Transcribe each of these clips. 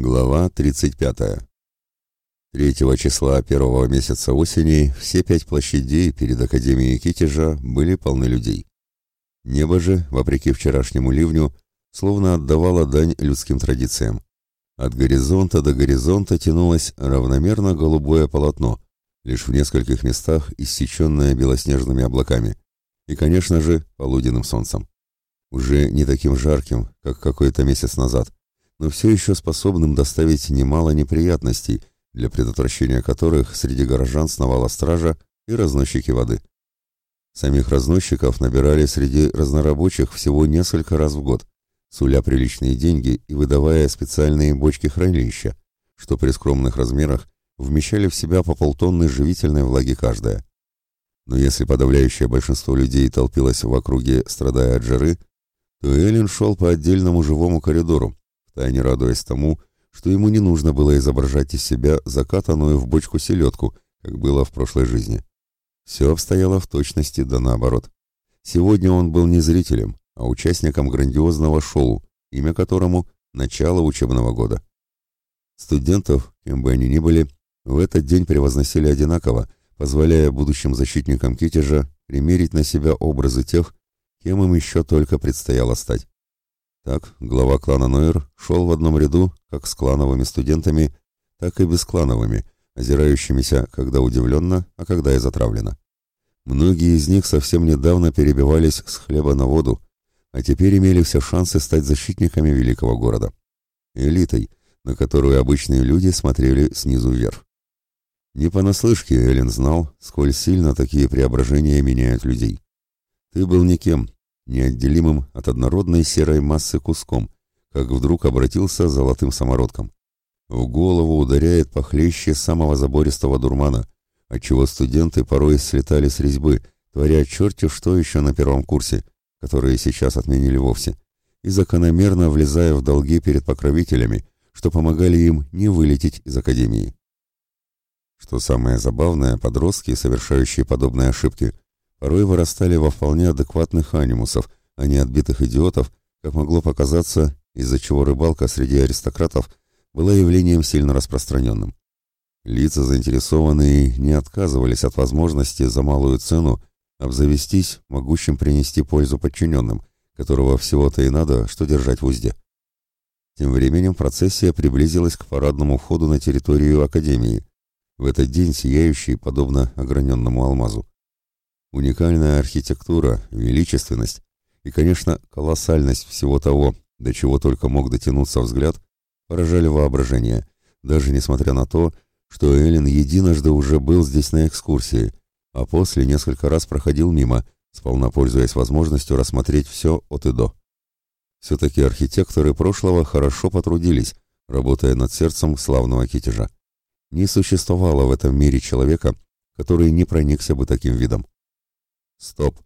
Глава 35. Третьего числа первого месяца осени все пять площадей перед Академией Китежа были полны людей. Небо же, вопреки вчерашнему ливню, словно отдавало дань людским традициям. От горизонта до горизонта тянулось равномерно голубое полотно, лишь в нескольких местах иссеченное белоснежными облаками, и, конечно же, полуденным солнцем. Уже не таким жарким, как какой-то месяц назад, но все еще способным доставить немало неприятностей, для предотвращения которых среди горожан сновала стража и разносчики воды. Самих разносчиков набирали среди разнорабочих всего несколько раз в год, суля приличные деньги и выдавая специальные бочки хранилища, что при скромных размерах вмещали в себя по полтонны живительной влаги каждая. Но если подавляющее большинство людей толпилось в округе, страдая от жары, то Эллен шел по отдельному живому коридору, втайне радуясь тому, что ему не нужно было изображать из себя закатанную в бочку селедку, как было в прошлой жизни. Все обстояло в точности да наоборот. Сегодня он был не зрителем, а участником грандиозного шоу, имя которому – начало учебного года. Студентов, кем бы они ни были, в этот день превозносили одинаково, позволяя будущим защитникам Китежа примерить на себя образы тех, кем им еще только предстояло стать. Так, глава клана Нойер шел в одном ряду как с клановыми студентами, так и бесклановыми, озирающимися когда удивленно, а когда и затравленно. Многие из них совсем недавно перебивались с хлеба на воду, а теперь имели все шансы стать защитниками великого города. Элитой, на которую обычные люди смотрели снизу вверх. Не понаслышке Эллен знал, сколь сильно такие преображения меняют людей. Ты был никем, неотделимым от однородной серой массы куском, как вдруг обратился золотым самородком. В голову ударяет похлеще самого забористого дурмана, отчего студенты порой слетали с резьбы, творя черти что еще на первом курсе, которые сейчас отменили вовсе, и закономерно влезая в долги перед покровителями, что помогали им не вылететь из академии. Что самое забавное, подростки, совершающие подобные ошибки, порой вырастали во вполне адекватных анимусов, а не отбитых идиотов, как могло показаться, из-за чего рыбалка среди аристократов была явлением сильно распространенным. Лица заинтересованные не отказывались от возможности за малую цену обзавестись могущим принести пользу подчиненным, которого всего-то и надо, что держать в узде. Тем временем процессия приблизилась к парадному входу на территорию Академии, в этот день сияющий, подобно ограненному алмазу. Уникальная архитектура, величественность и, конечно, колоссальность всего того, до чего только мог дотянуться взгляд, поражали воображение, даже несмотря на то, что Эллен единожды уже был здесь на экскурсии, а после несколько раз проходил мимо, сполна пользуясь возможностью рассмотреть все от и до. Все-таки архитекторы прошлого хорошо потрудились, работая над сердцем славного китежа. Не существовало в этом мире человека, который не проникся бы таким видом. Стоп.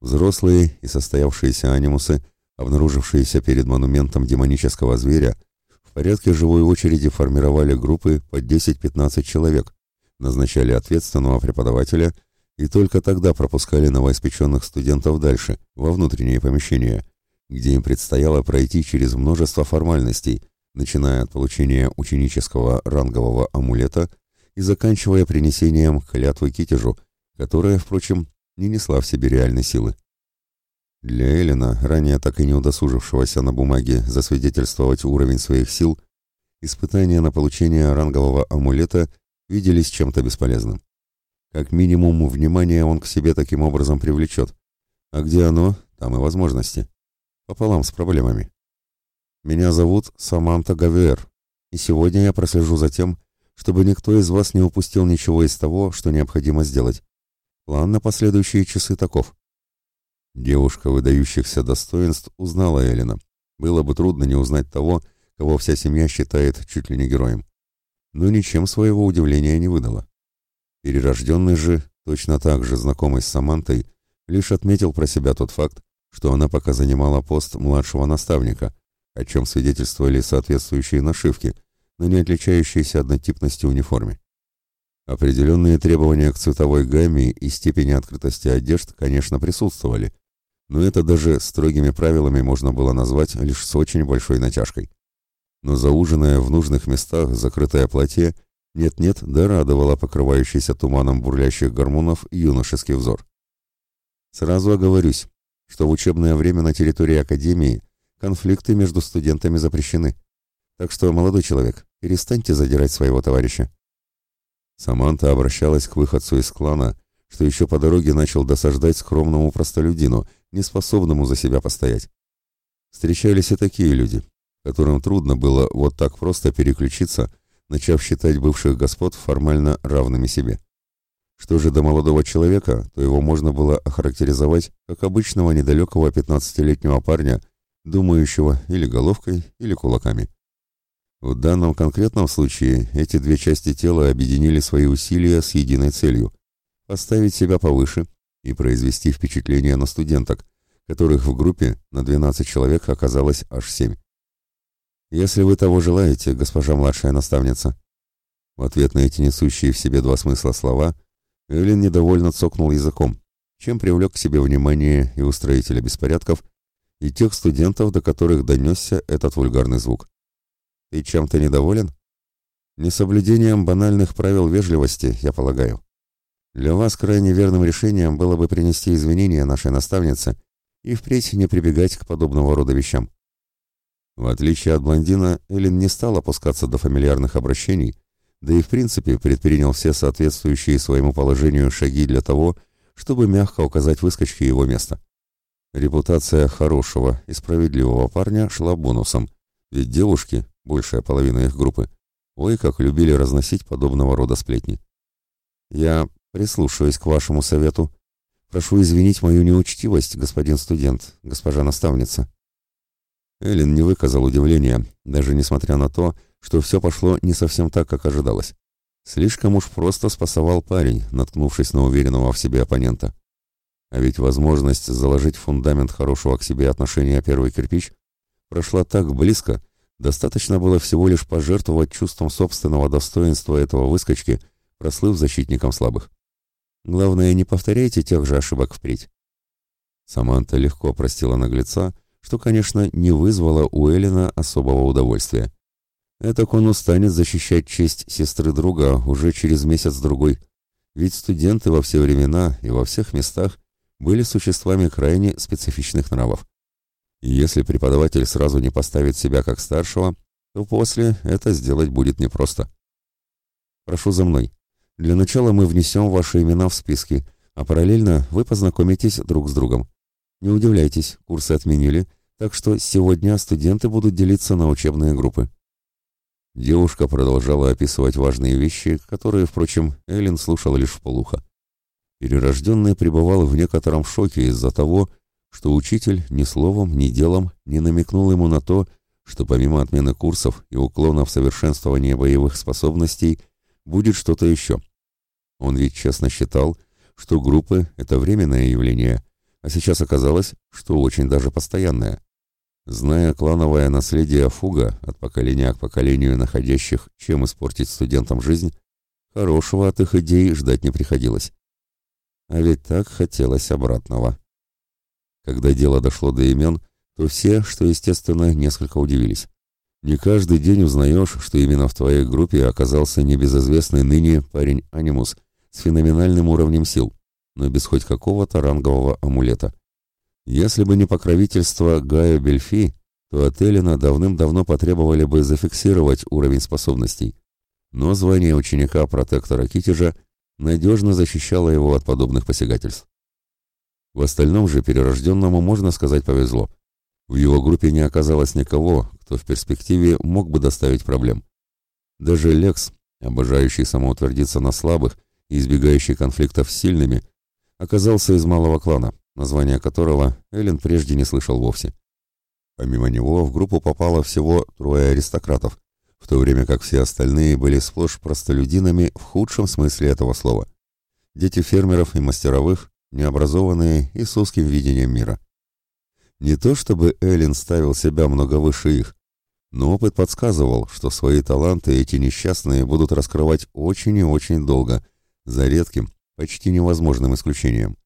Взрослые и состоявшиеся анимусы, обнаружившиеся перед монументом демонического зверя, в порядке живой очереди формировали группы по 10-15 человек, назначали ответственного преподавателя и только тогда пропускали новоиспеченных студентов дальше, во внутренние помещения, где им предстояло пройти через множество формальностей, начиная от получения ученического рангового амулета и заканчивая принесением клятвы китежу, которая, впрочем, не несла в себе реальной силы. Для Эллина, ранее так и не удосужившегося на бумаге засвидетельствовать уровень своих сил, испытания на получение рангового амулета виделись чем-то бесполезным. Как минимум, внимание он к себе таким образом привлечет, а где оно, там и возможности. Пополам с проблемами. Меня зовут Саманта Гавер, и сегодня я прослежу за тем, чтобы никто из вас не упустил ничего из того, что необходимо сделать. План на последующие часы таков. Девушка выдающихся достоинств узнала Элина. Было бы трудно не узнать того, кого вся семья считает чуть ли не героем. Но ничем своего удивления не выдала. Перерожденный же, точно так же знакомый с Самантой, лишь отметил про себя тот факт, что она пока занимала пост младшего наставника, о чем свидетельствовали соответствующие нашивки, но не отличающиеся однотипностью униформе. Определенные требования к цветовой гамме и степени открытости одежд, конечно, присутствовали, но это даже строгими правилами можно было назвать лишь с очень большой натяжкой. но зауженное в нужных местах закрытое платье нет-нет, да радовало покрывающийся туманом бурлящих гормонов юношеский взор. Сразу оговорюсь, что в учебное время на территории Академии конфликты между студентами запрещены. Так что, молодой человек, перестаньте задирать своего товарища. Саманта обращалась к выходцу из клана, что еще по дороге начал досаждать скромному простолюдину, неспособному за себя постоять. Встречались и такие люди, которым трудно было вот так просто переключиться, начав считать бывших господ формально равными себе. Что же до молодого человека, то его можно было охарактеризовать как обычного недалекого 15-летнего парня, думающего или головкой, или кулаками. В данном конкретном случае эти две части тела объединили свои усилия с единой целью – поставить себя повыше и произвести впечатление на студенток, которых в группе на 12 человек оказалось аж 7. «Если вы того желаете, госпожа младшая наставница». В ответ на эти несущие в себе два смысла слова Эллен недовольно цокнул языком, чем привлек к себе внимание и устроителя беспорядков, и тех студентов, до которых донесся этот вульгарный звук. «Ты чем-то недоволен?» «Несоблюдением банальных правил вежливости, я полагаю. Для вас крайне верным решением было бы принести извинения нашей наставнице и впредь не прибегать к подобного рода вещам. В отличие от блондина, Эллен не стал опускаться до фамильярных обращений, да и в принципе предпринял все соответствующие своему положению шаги для того, чтобы мягко указать выскочке его место. Репутация хорошего и справедливого парня шла бонусом, ведь девушки, большая половина их группы, ой, как любили разносить подобного рода сплетни. «Я прислушаюсь к вашему совету», Прошу извинить мою неучтивость, господин студент, госпожа наставница. Эллен не выказал удивления, даже несмотря на то, что все пошло не совсем так, как ожидалось. Слишком уж просто спасовал парень, наткнувшись на уверенного в себе оппонента. А ведь возможность заложить фундамент хорошего к себе отношения первый кирпич прошла так близко, достаточно было всего лишь пожертвовать чувством собственного достоинства этого выскочки, прослыв защитником слабых. Главное, не повторяйте тех же ошибок впредь. Саманта легко простила наглеца, что, конечно, не вызвало у Эллина особого удовольствия. Этак он устанет защищать честь сестры друга уже через месяц-другой, ведь студенты во все времена и во всех местах были существами крайне специфичных нравов. И если преподаватель сразу не поставит себя как старшего, то после это сделать будет непросто. «Прошу за мной», для начала мы внесем ваши имена в списки, а параллельно вы познакомитесь друг с другом. Не удивляйтесь, курсы отменили, так что сегодня студенты будут делиться на учебные группы. Девушка продолжала описывать важные вещи, которые, впрочем, Эллен слушала лишь вполуха. Перерожденный пребывал в некотором шоке из-за того, что учитель ни словом, ни делом не намекнул ему на то, что помимо отмены курсов и уклона в совершенствование боевых способностей – будет что-то еще. Он ведь честно считал, что группы — это временное явление, а сейчас оказалось, что очень даже постоянное. Зная клановое наследие Фуга от поколения к поколению находящих, чем испортить студентам жизнь, хорошего от их идей ждать не приходилось. А ведь так хотелось обратного. Когда дело дошло до имен, то все, что естественно, несколько удивились. Не каждый день узнаешь, что именно в твоей группе оказался небезызвестный ныне парень Анимус с феноменальным уровнем сил, но без хоть какого-то рангового амулета. Если бы не покровительство Гая Бельфи, то от Эллина давным-давно потребовали бы зафиксировать уровень способностей. Но звание ученика-протектора Китежа надежно защищало его от подобных посягательств. В остальном же перерожденному, можно сказать, повезло. В его группе не оказалось никого, кто в перспективе мог бы доставить проблем. Даже Лекс, обожающий самоутвердиться на слабых и избегающий конфликтов с сильными, оказался из малого клана, название которого Эллен прежде не слышал вовсе. Помимо него в группу попало всего трое аристократов, в то время как все остальные были сплошь простолюдинами в худшем смысле этого слова. Дети фермеров и мастеровых, необразованные и с узким видением мира. Не то чтобы Эллен ставил себя много выше их, но опыт подсказывал, что свои таланты эти несчастные будут раскрывать очень и очень долго, за редким, почти невозможным исключением.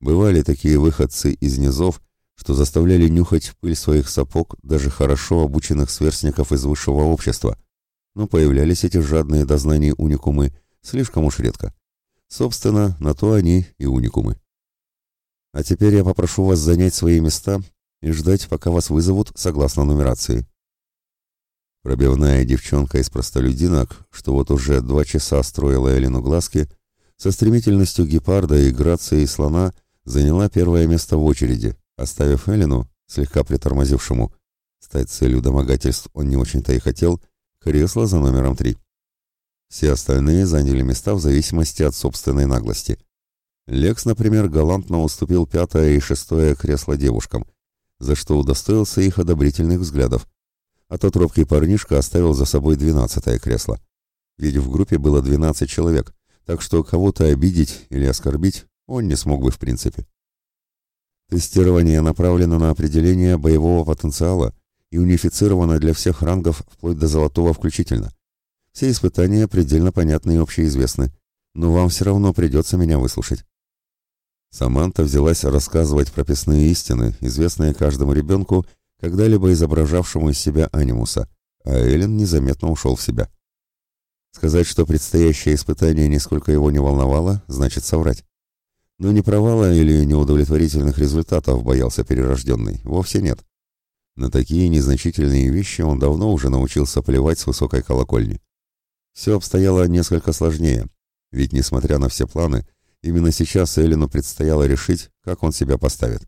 Бывали такие выходцы из низов, что заставляли нюхать пыль своих сапог даже хорошо обученных сверстников из высшего общества, но появлялись эти жадные до знаний уникумы слишком уж редко. Собственно, на то они и уникумы. А теперь я попрошу вас занять свои места и ждать, пока вас вызовут согласно нумерации. Пробивная девчонка из простолюдинок, что вот уже два часа строила Элину глазки, со стремительностью гепарда и грацией слона заняла первое место в очереди, оставив Элину, слегка притормозившему, стать целью домогательств он не очень-то и хотел, кресло за номером три. Все остальные заняли места в зависимости от собственной наглости. Лекс, например, галантно уступил пятое и шестое кресло девушкам, за что удостоился их одобрительных взглядов, а тот робкий парнишка оставил за собой двенадцатое кресло. Ведь в группе было двенадцать человек, так что кого-то обидеть или оскорбить он не смог бы в принципе. Тестирование направлено на определение боевого потенциала и унифицировано для всех рангов вплоть до золотого включительно. Все испытания предельно понятны и общеизвестны, но вам все равно придется меня выслушать. Саманта взялась рассказывать прописные истины, известные каждому ребенку, когда-либо изображавшему из себя анимуса, а Эллен незаметно ушел в себя. Сказать, что предстоящее испытание нисколько его не волновало, значит соврать. Но не провала или неудовлетворительных результатов боялся перерожденный, вовсе нет. На такие незначительные вещи он давно уже научился плевать с высокой колокольни. Все обстояло несколько сложнее, ведь, несмотря на все планы, именно сейчас Эллину предстояло решить, как он себя поставит.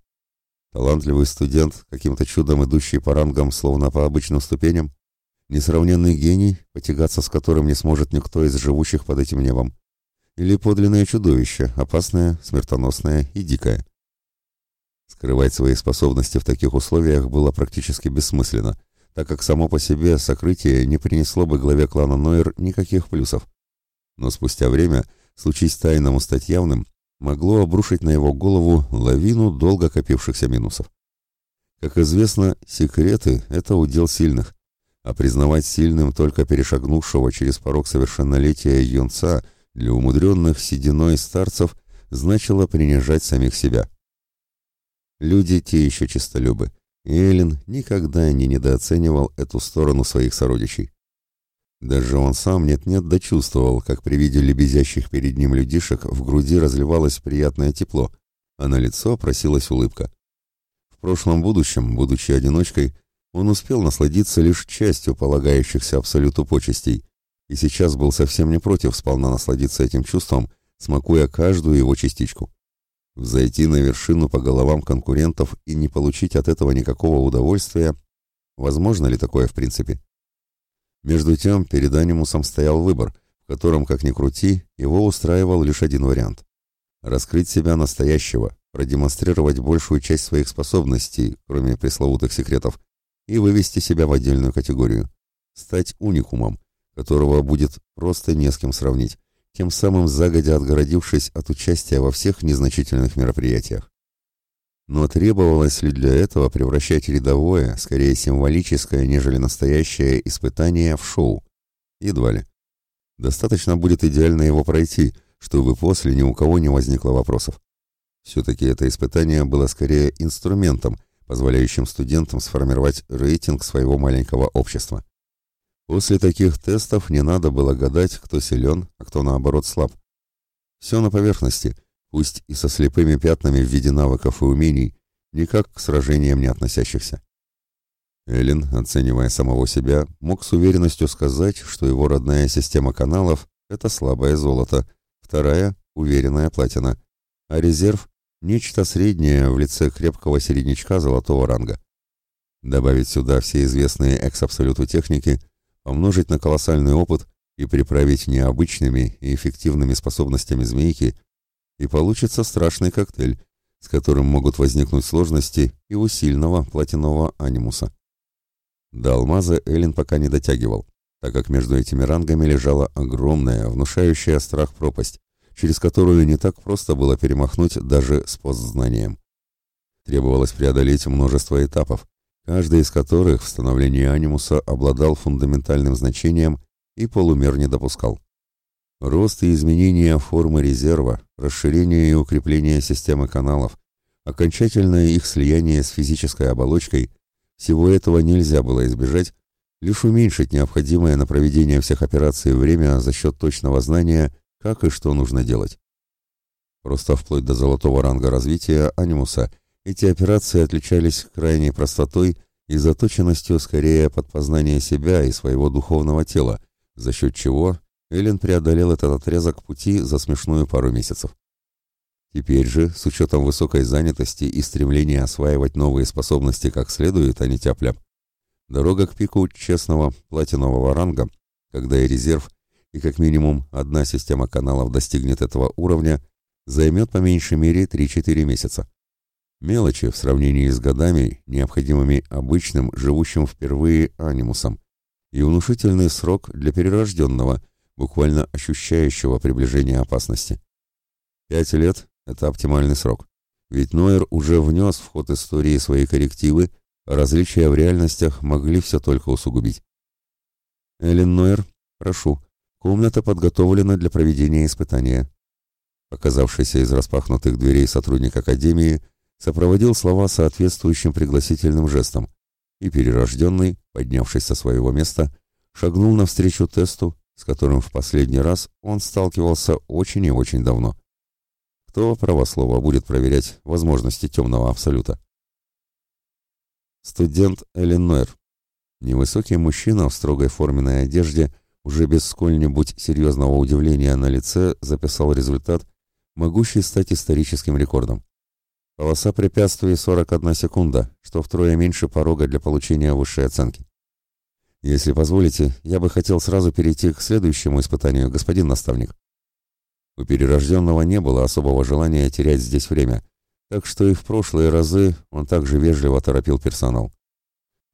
Талантливый студент, каким-то чудом идущий по рангам, словно по обычным ступеням, несравненный гений, потягаться с которым не сможет никто из живущих под этим небом, или подлинное чудовище, опасное, смертоносное и дикое. Скрывать свои способности в таких условиях было практически бессмысленно, так как само по себе сокрытие не принесло бы главе клана Нойер никаких плюсов. Но спустя время, случись тайному стать явным, могло обрушить на его голову лавину долго копившихся минусов. Как известно, секреты – это удел сильных, а признавать сильным только перешагнувшего через порог совершеннолетия юнца для умудренных сединой старцев значило принижать самих себя. Люди те еще честолюбы, и никогда не недооценивал эту сторону своих сородичей. Даже он сам нет-нет дочувствовал, как при виде лебезящих перед ним людишек в груди разливалось приятное тепло, а на лицо просилась улыбка. В прошлом будущем, будучи одиночкой, он успел насладиться лишь частью полагающихся абсолюту почестей, и сейчас был совсем не против сполна насладиться этим чувством, смакуя каждую его частичку. Взойти на вершину по головам конкурентов и не получить от этого никакого удовольствия, возможно ли такое в принципе? Между тем, перед анимусом стоял выбор, в котором, как ни крути, его устраивал лишь один вариант. Раскрыть себя настоящего, продемонстрировать большую часть своих способностей, кроме пресловутых секретов, и вывести себя в отдельную категорию. Стать уникумом, которого будет просто не с кем сравнить, тем самым загодя отгородившись от участия во всех незначительных мероприятиях. Но требовалось ли для этого превращать рядовое, скорее символическое, нежели настоящее испытание в шоу? Едва ли. Достаточно будет идеально его пройти, чтобы после ни у кого не возникло вопросов. Все-таки это испытание было скорее инструментом, позволяющим студентам сформировать рейтинг своего маленького общества. После таких тестов не надо было гадать, кто силен, а кто наоборот слаб. Все на поверхности, пусть и со слепыми пятнами в виде навыков и умений, никак к сражениям не относящихся. Эллен, оценивая самого себя, мог с уверенностью сказать, что его родная система каналов – это слабое золото, вторая – уверенная платина, а резерв – нечто среднее в лице крепкого середнячка золотого ранга. Добавить сюда все известные экс-абсолюту техники – помножить на колоссальный опыт и приправить необычными и эффективными способностями змейки, и получится страшный коктейль, с которым могут возникнуть сложности и у сильного платинового анимуса. До алмаза Эллен пока не дотягивал, так как между этими рангами лежала огромная, внушающая страх пропасть, через которую не так просто было перемахнуть даже с постзнанием. Требовалось преодолеть множество этапов, каждый из которых в становлении анимуса обладал фундаментальным значением и полумер не допускал. Рост и изменение формы резерва, расширение и укрепление системы каналов, окончательное их слияние с физической оболочкой, всего этого нельзя было избежать, лишь уменьшить необходимое на проведение всех операций время за счет точного знания, как и что нужно делать. Просто вплоть до золотого ранга развития анимуса эти операции отличались крайней простотой и заточенностью скорее под познание себя и своего духовного тела, за счет чего Эллен преодолел этот отрезок пути за смешную пару месяцев. Теперь же, с учетом высокой занятости и стремления осваивать новые способности как следует, а не тяп дорога к пику честного платинового ранга, когда и резерв, и как минимум одна система каналов достигнет этого уровня, займет по меньшей мере 3-4 месяца. Мелочи в сравнении с годами, необходимыми обычным, живущим впервые анимусом, и внушительный срок для перерожденного, буквально ощущающего приближение опасности. Пять лет – это оптимальный срок, ведь Нойер уже внес в ход истории свои коррективы, различия в реальностях могли все только усугубить. Эллен Нойер, прошу, комната подготовлена для проведения испытания. Показавшийся из распахнутых дверей сотрудник Академии – сопроводил слова соответствующим пригласительным жестом, и перерожденный, поднявшись со своего места, шагнул навстречу тесту, с которым в последний раз он сталкивался очень и очень давно. Кто правослово будет проверять возможности темного абсолюта? Студент Эллен Невысокий мужчина в строгой форменной одежде уже без сколь-нибудь серьезного удивления на лице записал результат, могущий стать историческим рекордом. Полоса препятствий 41 секунда, что втрое меньше порога для получения высшей оценки. Если позволите, я бы хотел сразу перейти к следующему испытанию, господин наставник. У перерожденного не было особого желания терять здесь время, так что и в прошлые разы он также вежливо торопил персонал.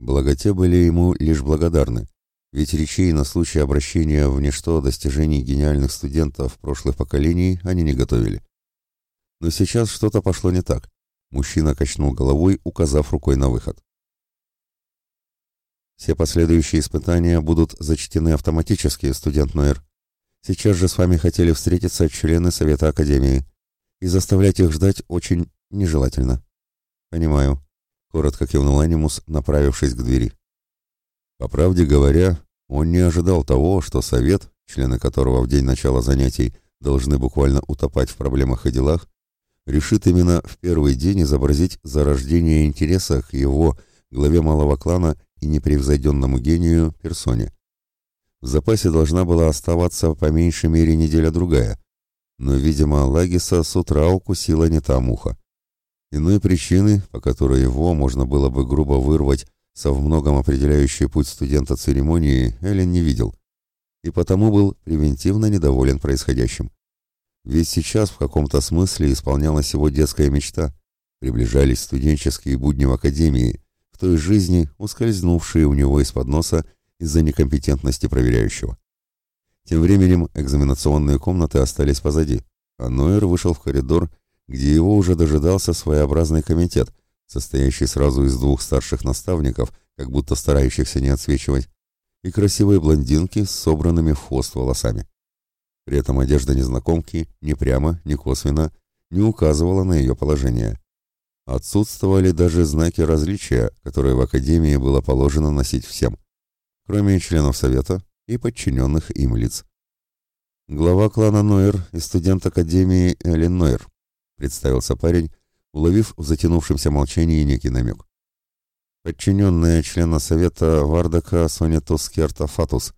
Благо те были ему лишь благодарны, ведь речей на случай обращения в ничто достижений гениальных студентов прошлых поколений они не готовили. Но сейчас что-то пошло не так. Мужчина качнул головой, указав рукой на выход. Все последующие испытания будут зачтены автоматически, студент Нойер. Сейчас же с вами хотели встретиться члены Совета Академии, и заставлять их ждать очень нежелательно. Понимаю, коротко кивнул Анимус, направившись к двери. По правде говоря, он не ожидал того, что Совет, члены которого в день начала занятий должны буквально утопать в проблемах и делах, решит именно в первый день изобразить зарождение интереса к его, главе малого клана и непревзойденному гению, персоне. В запасе должна была оставаться по меньшей мере неделя-другая, но, видимо, Лагиса с утра укусила не та муха. Иной причины, по которой его можно было бы грубо вырвать со в многом определяющий путь студента церемонии, Эллен не видел, и потому был превентивно недоволен происходящим. Ведь сейчас в каком-то смысле исполнялась его детская мечта. Приближались студенческие будни в академии, в той жизни, ускользнувшие у него из-под носа из-за некомпетентности проверяющего. Тем временем экзаменационные комнаты остались позади, а Нойер вышел в коридор, где его уже дожидался своеобразный комитет, состоящий сразу из двух старших наставников, как будто старающихся не отсвечивать, и красивой блондинки с собранными в хвост волосами. При этом одежда незнакомки ни прямо, ни косвенно не указывала на ее положение. Отсутствовали даже знаки различия, которые в Академии было положено носить всем, кроме членов Совета и подчиненных им лиц. Глава клана Нойер и студент Академии Эллен Нойер, представился парень, уловив в затянувшемся молчании некий намек. Подчиненная члена Совета Вардака Соня Тускерта Фатус,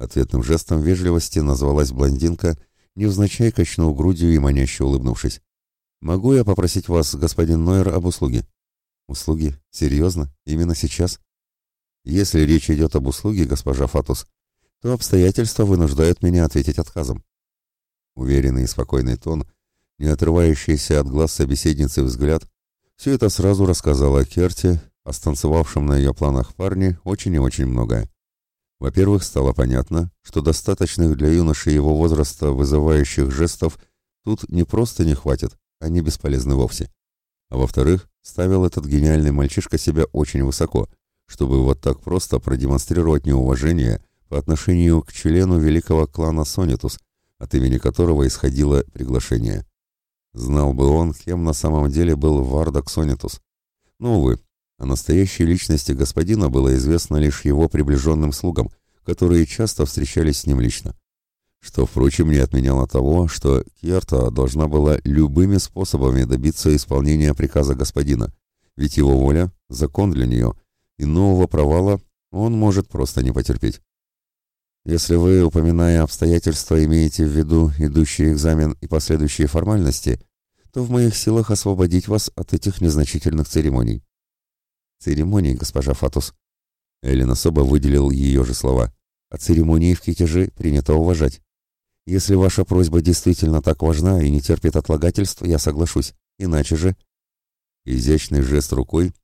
Ответным жестом вежливости назвалась блондинка, невзначай качнув грудью и маняще улыбнувшись. «Могу я попросить вас, господин Нойер, об услуге?» «Услуги? Серьезно? Именно сейчас?» «Если речь идет об услуге, госпожа Фатус, то обстоятельства вынуждают меня ответить отказом». Уверенный и спокойный тон, не отрывающийся от глаз собеседницы взгляд, все это сразу рассказала о Керте, о станцевавшем на ее планах парне очень и очень многое. Во-первых, стало понятно, что достаточных для юноши его возраста вызывающих жестов тут не просто не хватит, они бесполезны вовсе. А во-вторых, ставил этот гениальный мальчишка себя очень высоко, чтобы вот так просто продемонстрировать неуважение по отношению к члену великого клана Сонитус, от имени которого исходило приглашение. Знал бы он, кем на самом деле был Вардак Сонитус. Но, увы, о настоящей личности господина было известно лишь его приближенным слугам, которые часто встречались с ним лично. Что, впрочем, не отменяло того, что Кьерта должна была любыми способами добиться исполнения приказа господина, ведь его воля – закон для нее, и нового провала он может просто не потерпеть. Если вы, упоминая обстоятельства, имеете в виду идущий экзамен и последующие формальности, то в моих силах освободить вас от этих незначительных церемоний. Церемонии, госпожа Фатус. Эллен особо выделил ее же слова. А церемонии в Китеже принято уважать. Если ваша просьба действительно так важна и не терпит отлагательств, я соглашусь. Иначе же... Изящный жест рукой,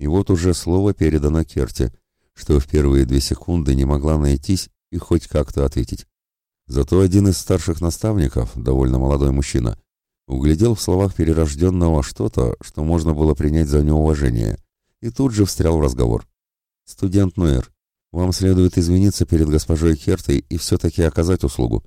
и вот уже слово передано Керте, что в первые две секунды не могла найтись и хоть как-то ответить. Зато один из старших наставников, довольно молодой мужчина, углядел в словах перерожденного что-то, что можно было принять за неуважение, и тут же встрял в разговор. «Студент Нойер, вам следует извиниться перед госпожой Кертой и все-таки оказать услугу».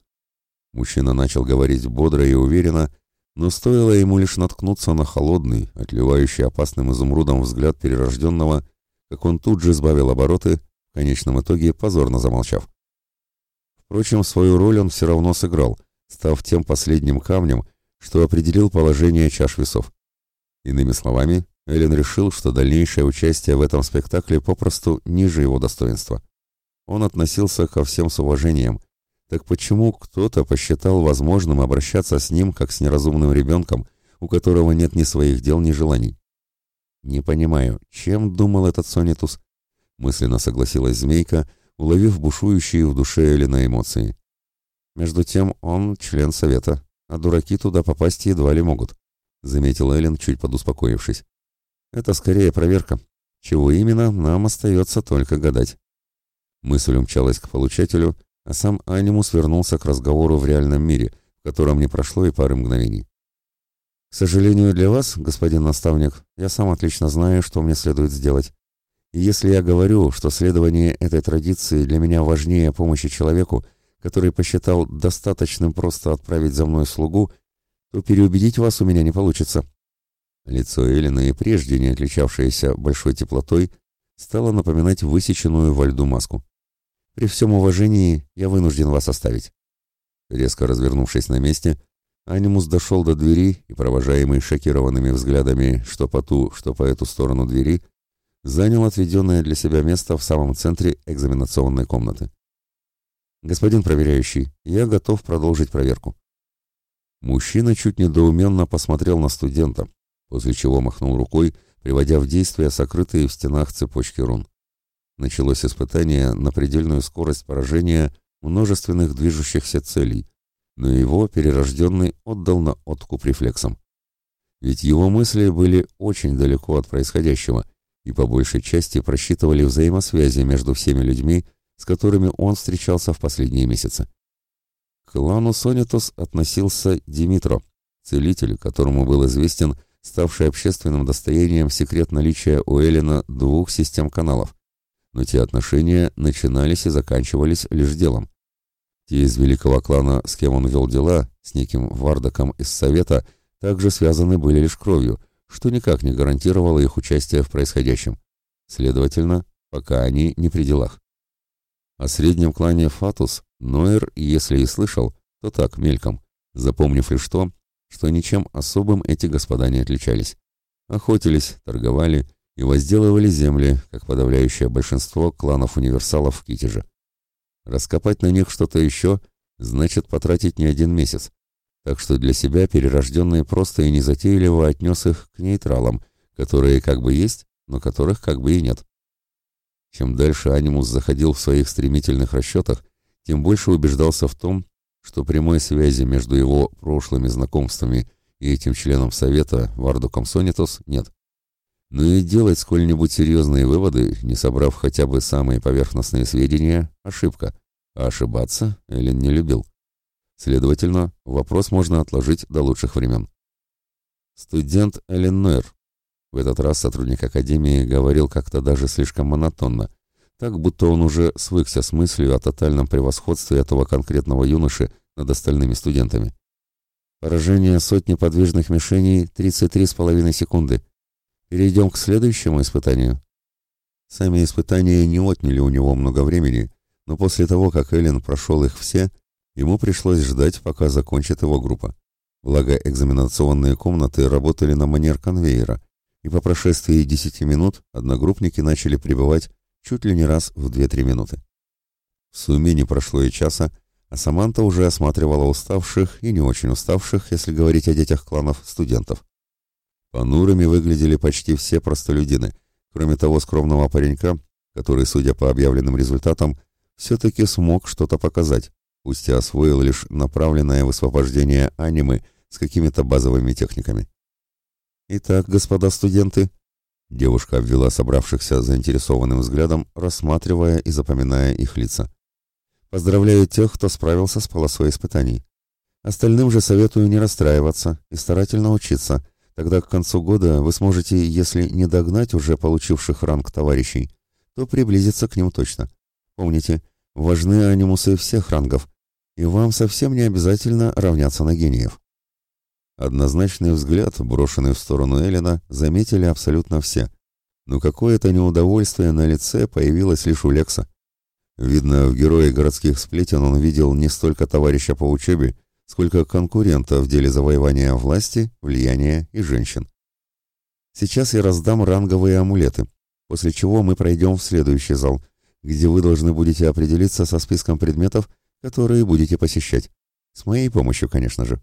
Мужчина начал говорить бодро и уверенно, но стоило ему лишь наткнуться на холодный, отливающий опасным изумрудом взгляд перерожденного, как он тут же сбавил обороты, в конечном итоге позорно замолчав. Впрочем, свою роль он все равно сыграл, став тем последним камнем, что определил положение чаш весов. Иными словами, Эллен решил, что дальнейшее участие в этом спектакле попросту ниже его достоинства. Он относился ко всем с уважением, так почему кто-то посчитал возможным обращаться с ним как с неразумным ребенком, у которого нет ни своих дел, ни желаний? «Не понимаю, чем думал этот Сонитус?» мысленно согласилась Змейка, уловив бушующие в душе Эллина эмоции. Между тем он член совета, а дураки туда попасть едва ли могут, заметил Эллен, чуть подуспокоившись. Это скорее проверка. Чего именно, нам остается только гадать. Мысль умчалась к получателю, а сам анимус вернулся к разговору в реальном мире, в котором не прошло и пары мгновений. К сожалению для вас, господин наставник, я сам отлично знаю, что мне следует сделать. И если я говорю, что следование этой традиции для меня важнее помощи человеку, который посчитал достаточным просто отправить за мной слугу, то переубедить вас у меня не получится. Лицо Эллины, и прежде не отличавшееся большой теплотой, стало напоминать высеченную во льду маску. При всем уважении я вынужден вас оставить. Резко развернувшись на месте, Анимус дошел до двери и, провожаемый шокированными взглядами что по ту, что по эту сторону двери, занял отведенное для себя место в самом центре экзаменационной комнаты. «Господин проверяющий, я готов продолжить проверку». Мужчина чуть недоуменно посмотрел на студента, после чего махнул рукой, приводя в действие сокрытые в стенах цепочки рун. Началось испытание на предельную скорость поражения множественных движущихся целей, но его перерожденный отдал на откуп рефлексом. Ведь его мысли были очень далеко от происходящего и по большей части просчитывали взаимосвязи между всеми людьми, с которыми он встречался в последние месяцы. К клану Сонитус относился Димитро, целитель, которому был известен ставший общественным достоянием секрет наличия у Эллина двух систем каналов, но те отношения начинались и заканчивались лишь делом. Те из великого клана, с кем он вел дела, с неким Вардаком из Совета, также связаны были лишь кровью, что никак не гарантировало их участие в происходящем. Следовательно, пока они не при делах. О среднем клане Фатус Ноэр, если и слышал, то так, мельком, запомнив лишь то, что ничем особым эти господа не отличались. Охотились, торговали и возделывали земли, как подавляющее большинство кланов-универсалов в Китеже. Раскопать на них что-то еще значит потратить не один месяц, так что для себя перерожденные просто и незатейливо отнес их к нейтралам, которые как бы есть, но которых как бы и нет. Чем дальше Анимус заходил в своих стремительных расчетах, тем больше убеждался в том, что прямой связи между его прошлыми знакомствами и этим членом Совета, Вардуком Сонитос, нет. Но и делать сколь-нибудь серьезные выводы, не собрав хотя бы самые поверхностные сведения, ошибка. А ошибаться Эллен не любил. Следовательно, вопрос можно отложить до лучших времен. Студент Эллен Нойер. В этот раз сотрудник Академии говорил как-то даже слишком монотонно, так будто он уже свыкся с мыслью о тотальном превосходстве этого конкретного юноши над остальными студентами. Поражение сотни подвижных мишеней 33,5 секунды. Перейдем к следующему испытанию. Сами испытания не отняли у него много времени, но после того, как Эллен прошел их все, ему пришлось ждать, пока закончит его группа. Благо, экзаменационные комнаты работали на манер конвейера, и по прошествии 10 минут одногруппники начали прибывать чуть ли не раз в 2-3 минуты. В сумме не прошло и часа, а Саманта уже осматривала уставших и не очень уставших, если говорить о детях кланов, студентов. Понурыми выглядели почти все простолюдины, кроме того скромного паренька, который, судя по объявленным результатам, все-таки смог что-то показать, пусть и освоил лишь направленное высвобождение анимы с какими-то базовыми техниками. «Итак, господа студенты», — девушка обвела собравшихся заинтересованным взглядом, рассматривая и запоминая их лица. «Поздравляю тех, кто справился с полосой испытаний. Остальным же советую не расстраиваться и старательно учиться, Тогда к концу года вы сможете, если не догнать уже получивших ранг товарищей, то приблизиться к ним точно. Помните, важны анимусы всех рангов, и вам совсем не обязательно равняться на гениев. Однозначный взгляд, брошенный в сторону Эллина, заметили абсолютно все. Но какое-то неудовольствие на лице появилось лишь у Лекса. Видно, в герое городских сплетен он видел не столько товарища по учебе, сколько конкурента в деле завоевания власти, влияния и женщин. Сейчас я раздам ранговые амулеты, после чего мы пройдем в следующий зал, где вы должны будете определиться со списком предметов, которые будете посещать. С моей помощью, конечно же.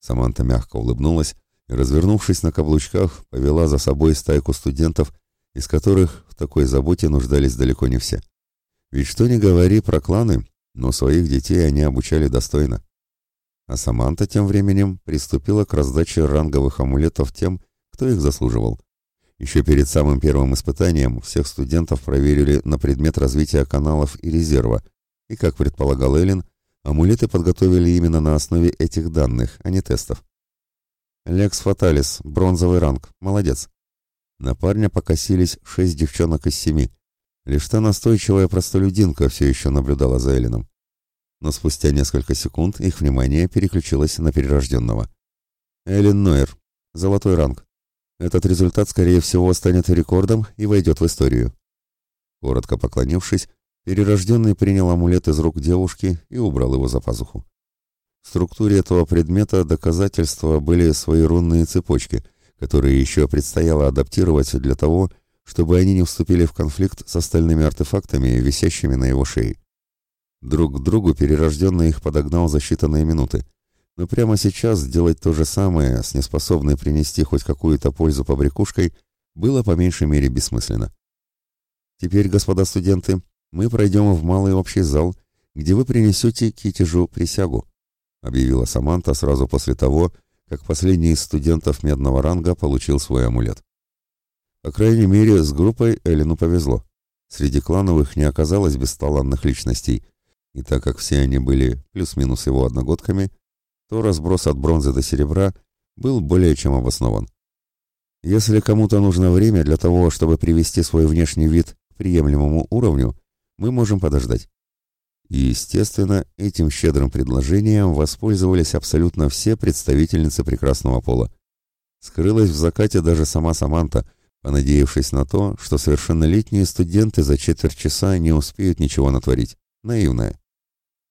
Саманта мягко улыбнулась и, развернувшись на каблучках, повела за собой стайку студентов, из которых в такой заботе нуждались далеко не все. Ведь что ни говори про кланы, но своих детей они обучали достойно. А Саманта тем временем приступила к раздаче ранговых амулетов тем, кто их заслуживал. Еще перед самым первым испытанием всех студентов проверили на предмет развития каналов и резерва, и, как предполагал Эллен, амулеты подготовили именно на основе этих данных, а не тестов. «Лекс Фаталис, бронзовый ранг, молодец». На парня покосились шесть девчонок из семи. Лишь та настойчивая простолюдинка все еще наблюдала за Элленом но спустя несколько секунд их внимание переключилось на перерожденного. Эллен Нойер. Золотой ранг. Этот результат, скорее всего, станет рекордом и войдет в историю. Коротко поклонившись, перерожденный принял амулет из рук девушки и убрал его за пазуху. В структуре этого предмета доказательства были свои рунные цепочки, которые еще предстояло адаптировать для того, чтобы они не вступили в конфликт с остальными артефактами, висящими на его шее. Друг к другу перерожденный их подогнал за считанные минуты. Но прямо сейчас сделать то же самое с неспособной принести хоть какую-то пользу побрякушкой было по меньшей мере бессмысленно. Теперь, господа студенты, мы пройдем в малый общий зал, где вы принесете китежу присягу, объявила Саманта сразу после того, как последний из студентов медного ранга получил свой амулет. По крайней мере, с группой Элину повезло. Среди клановых не оказалось бесталанных личностей, и так как все они были плюс-минус его одногодками, то разброс от бронзы до серебра был более чем обоснован. Если кому-то нужно время для того, чтобы привести свой внешний вид к приемлемому уровню, мы можем подождать. И, естественно, этим щедрым предложением воспользовались абсолютно все представительницы прекрасного пола. Скрылась в закате даже сама Саманта, понадеявшись на то, что совершеннолетние студенты за четверть часа не успеют ничего натворить. Наивная.